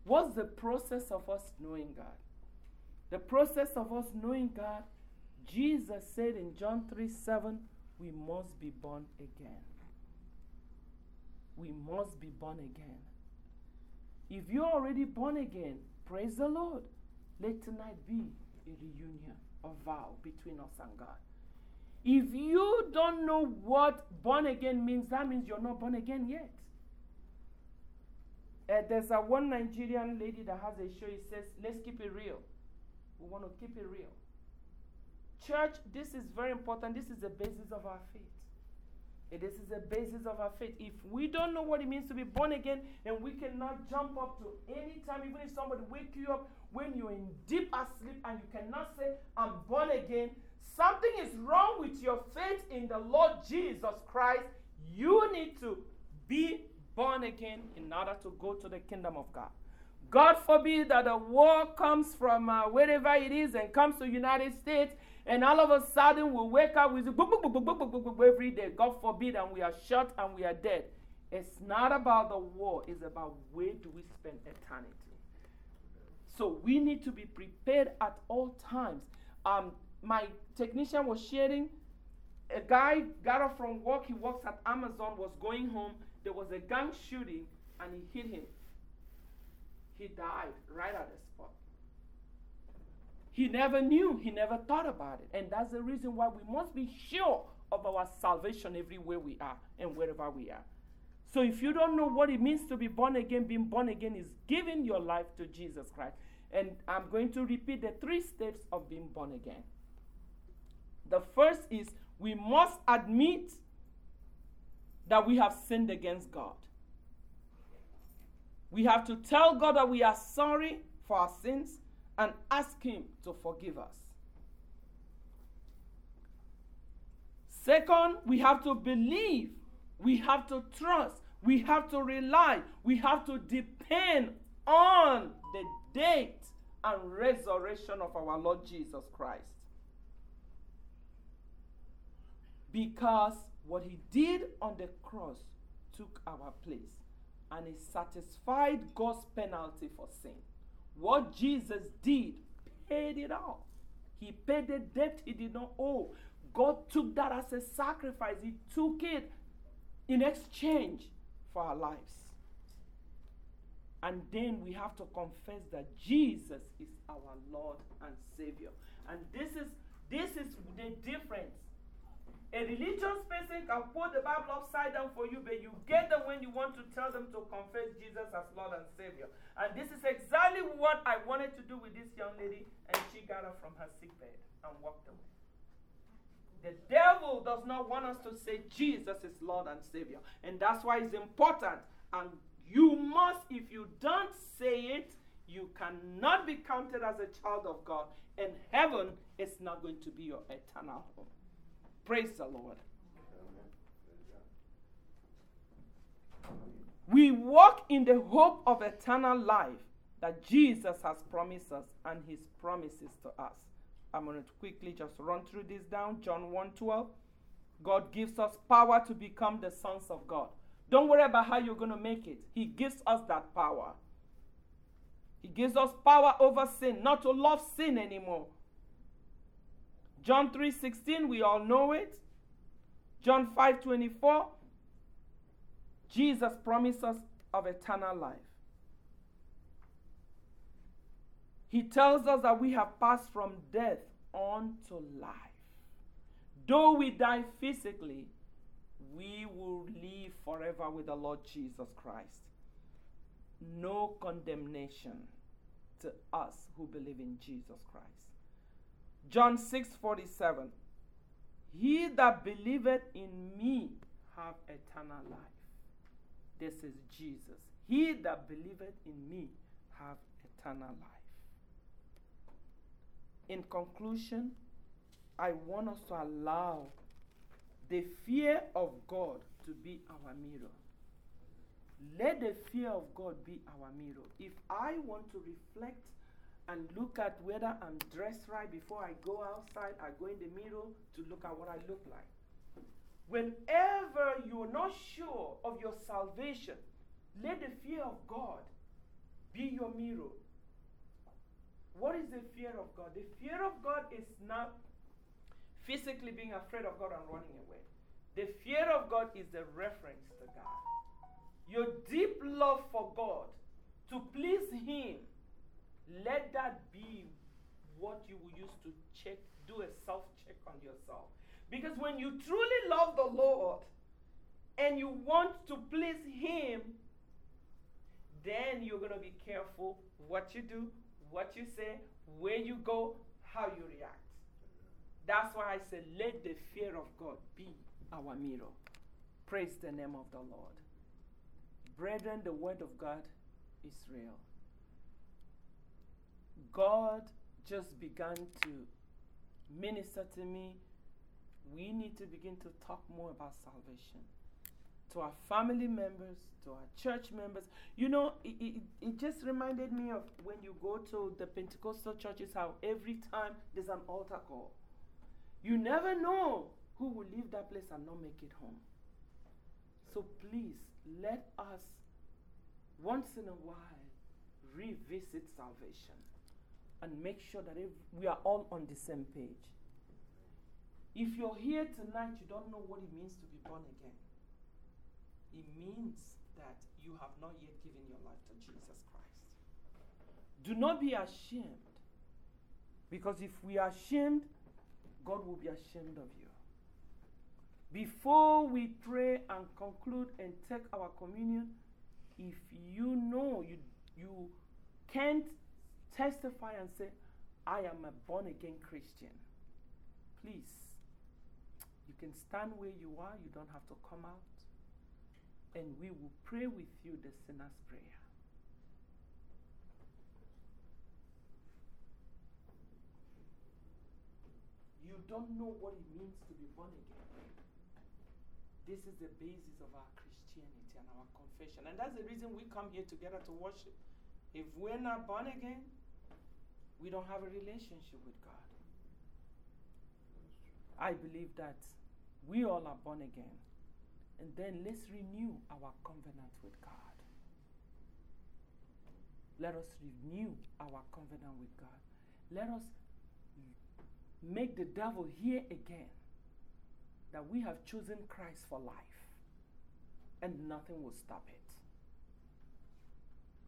What's the process of us knowing God? The process of us knowing God, Jesus said in John 3 7, we must be born again. We must be born again. If you're already born again, praise the Lord. Let tonight be a reunion, a vow between us and God. If you don't know what born again means, that means you're not born again yet. Uh, there's a one Nigerian lady that has a show. It says, "Let's keep it real." We want to keep it real. Church, this is very important. This is the basis of our faith. This is the basis of our faith. If we don't know what it means to be born again, and we cannot jump up to any time, even if somebody wake you up when you're in deep asleep and you cannot say, I'm born again, something is wrong with your faith in the Lord Jesus Christ. You need to be born again in order to go to the kingdom of God. God forbid that a war comes from uh, wherever it is and comes to United States and all of a sudden we wake up with every day. God forbid, and we are shot and we are dead. It's not about the war, it's about where do we spend eternity. So we need to be prepared at all times. Um, my technician was sharing. A guy got off from work. He works at Amazon. Was going home. There was a gang shooting, and he hit him. He died right at the spot. He never knew, he never thought about it. And that's the reason why we must be sure of our salvation everywhere we are and wherever we are. So if you don't know what it means to be born again, being born again is giving your life to Jesus Christ. And I'm going to repeat the three steps of being born again. The first is we must admit that we have sinned against God. We have to tell God that we are sorry for our sins and ask Him to forgive us. Second, we have to believe, we have to trust, we have to rely, we have to depend on the date and resurrection of our Lord Jesus Christ. Because what he did on the cross took our place and he satisfied God's penalty for sin. What Jesus did paid it all. He paid the debt he did not owe. God took that as a sacrifice. He took it in exchange for our lives. And then we have to confess that Jesus is our Lord and Savior. And this is this is the difference. A religious person can put the Bible upside down for you, but you get them when you want to tell them to confess Jesus as Lord and Savior. And this is exactly what I wanted to do with this young lady, and she got up from her sick bed and walked away. The devil does not want us to say Jesus is Lord and Savior. And that's why it's important. And you must, if you don't say it, you cannot be counted as a child of God. And heaven is not going to be your eternal home. Praise the Lord. We walk in the hope of eternal life that Jesus has promised us and his promises to us. I'm going to quickly just run through this down. John 1:12. God gives us power to become the sons of God. Don't worry about how you're going to make it. He gives us that power. He gives us power over sin, not to love sin anymore. John 3:16, we all know it. John 5:24, Jesus promises of eternal life. He tells us that we have passed from death on to life. Though we die physically, we will live forever with the Lord Jesus Christ. No condemnation to us who believe in Jesus Christ. John 6 47. He that believeth in me have eternal life. This is Jesus. He that believeth in me have eternal life. In conclusion, I want us to allow the fear of God to be our mirror. Let the fear of God be our mirror. If I want to reflect and look at whether I'm dressed right before I go outside, I go in the mirror to look at what I look like. Whenever you're not sure of your salvation, let the fear of God be your mirror. What is the fear of God? The fear of God is not physically being afraid of God and running away. The fear of God is the reference to God. Your deep love for God, to please Him, let that be what you will use to check, do a self check on yourself. Because when you truly love the Lord and you want to please Him, then you're going to be careful what you do, what you say, where you go, how you react. That's why I said, let the fear of God be our mirror. Praise the name of the Lord. Brethren, the word of God is real. God just began to minister to me. We need to begin to talk more about salvation to our family members, to our church members. You know, it, it, it just reminded me of when you go to the Pentecostal churches, how every time there's an altar call, you never know who will leave that place and not make it home. So please, let us once in a while revisit salvation and make sure that we are all on the same page. If you're here tonight, you don't know what it means to be born again. It means that you have not yet given your life to Jesus Christ. Do not be ashamed, because if we are ashamed, God will be ashamed of you. Before we pray and conclude and take our communion, if you know you, you can't testify and say, I am a born again Christian, please, you can stand where you are, you don't have to come out, and we will pray with you the sinner's prayer. You don't know what it means to be born again, this is the basis of our Christianity and our confession. And that's the reason we come here together to worship. If we're not born again, we don't have a relationship with God. I believe that we all are born again. And then let's renew our covenant with God. Let us renew our covenant with God. Let us make the devil hear again that we have chosen Christ for life and nothing will stop it.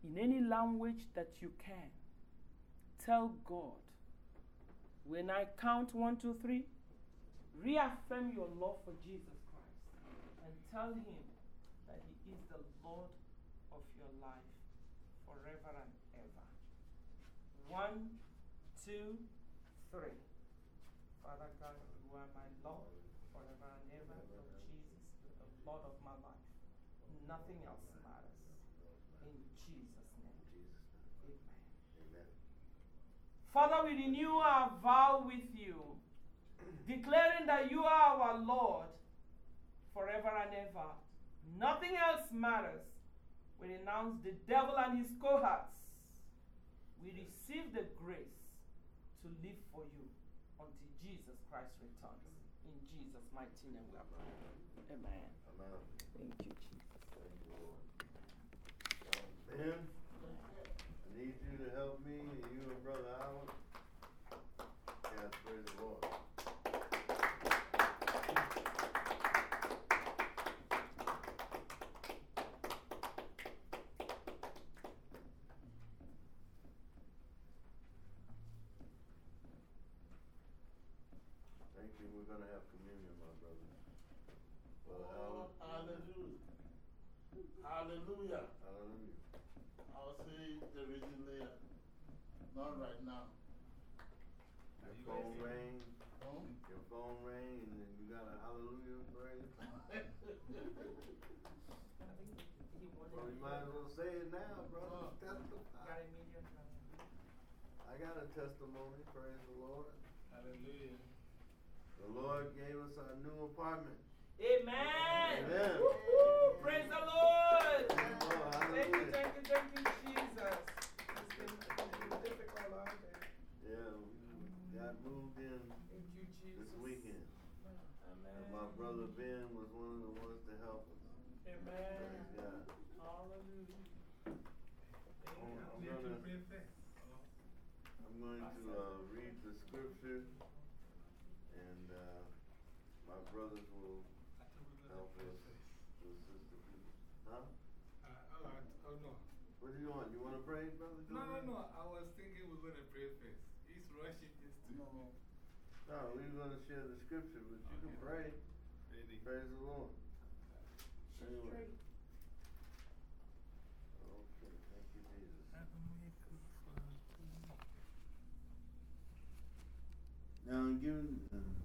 In any language that you can, tell God, when I count one, two, three, reaffirm your love for Jesus Christ and tell Him that He is the Lord of your life forever and ever. One, two, three. Father God, you are my Lord forever and ever. Lord Jesus, the Lord of my life. Nothing else matters. In Jesus' name. Amen. Amen. Father, we renew our vow with you, declaring that you are our Lord forever and ever. Nothing else matters. We renounce the devil and his cohorts. We receive the grace to live for you until Jesus Christ returns. In Jesus' mighty name we are praying. Amen. Amen. Thank you, Jesus. Thank you, Lord. Ben, I need you to help me and you and Brother Howard. Yes, praise the Lord. Thank you. We're going to have communion, my brother. Brother Howard. Hallelujah. Hallelujah. Hallelujah. I'll say the reason later. Not right now. Your phone rang, Huh? your phone rang, and then you got a hallelujah praise. *laughs* Well, you might as well say it now, brother. Testify. I got a testimony, praise the Lord. Hallelujah. The Lord gave us our new apartment. Amen. Amen. Woo-hoo. Praise the Lord. Lord. Thank you, thank you, thank you, Jesus. It's been, it's been difficult out there. Yeah, we got moved in Thank you, Jesus. this weekend. Amen. And my brother Ben was one of the ones to help us. Amen. Praise God. Hallelujah. I'm gonna, I'm going to uh, read the scripture and uh, my brothers will help us to assist people. Huh? oh, no. What do you want? You want to pray, brother? No, no, no. I was thinking we're going to pray first. He's rushing this to No, no. No, we were going to share the scripture, but you can pray. Ready. Praise the Lord. Anyway. Okay, thank you, Jesus. Now, given, uh,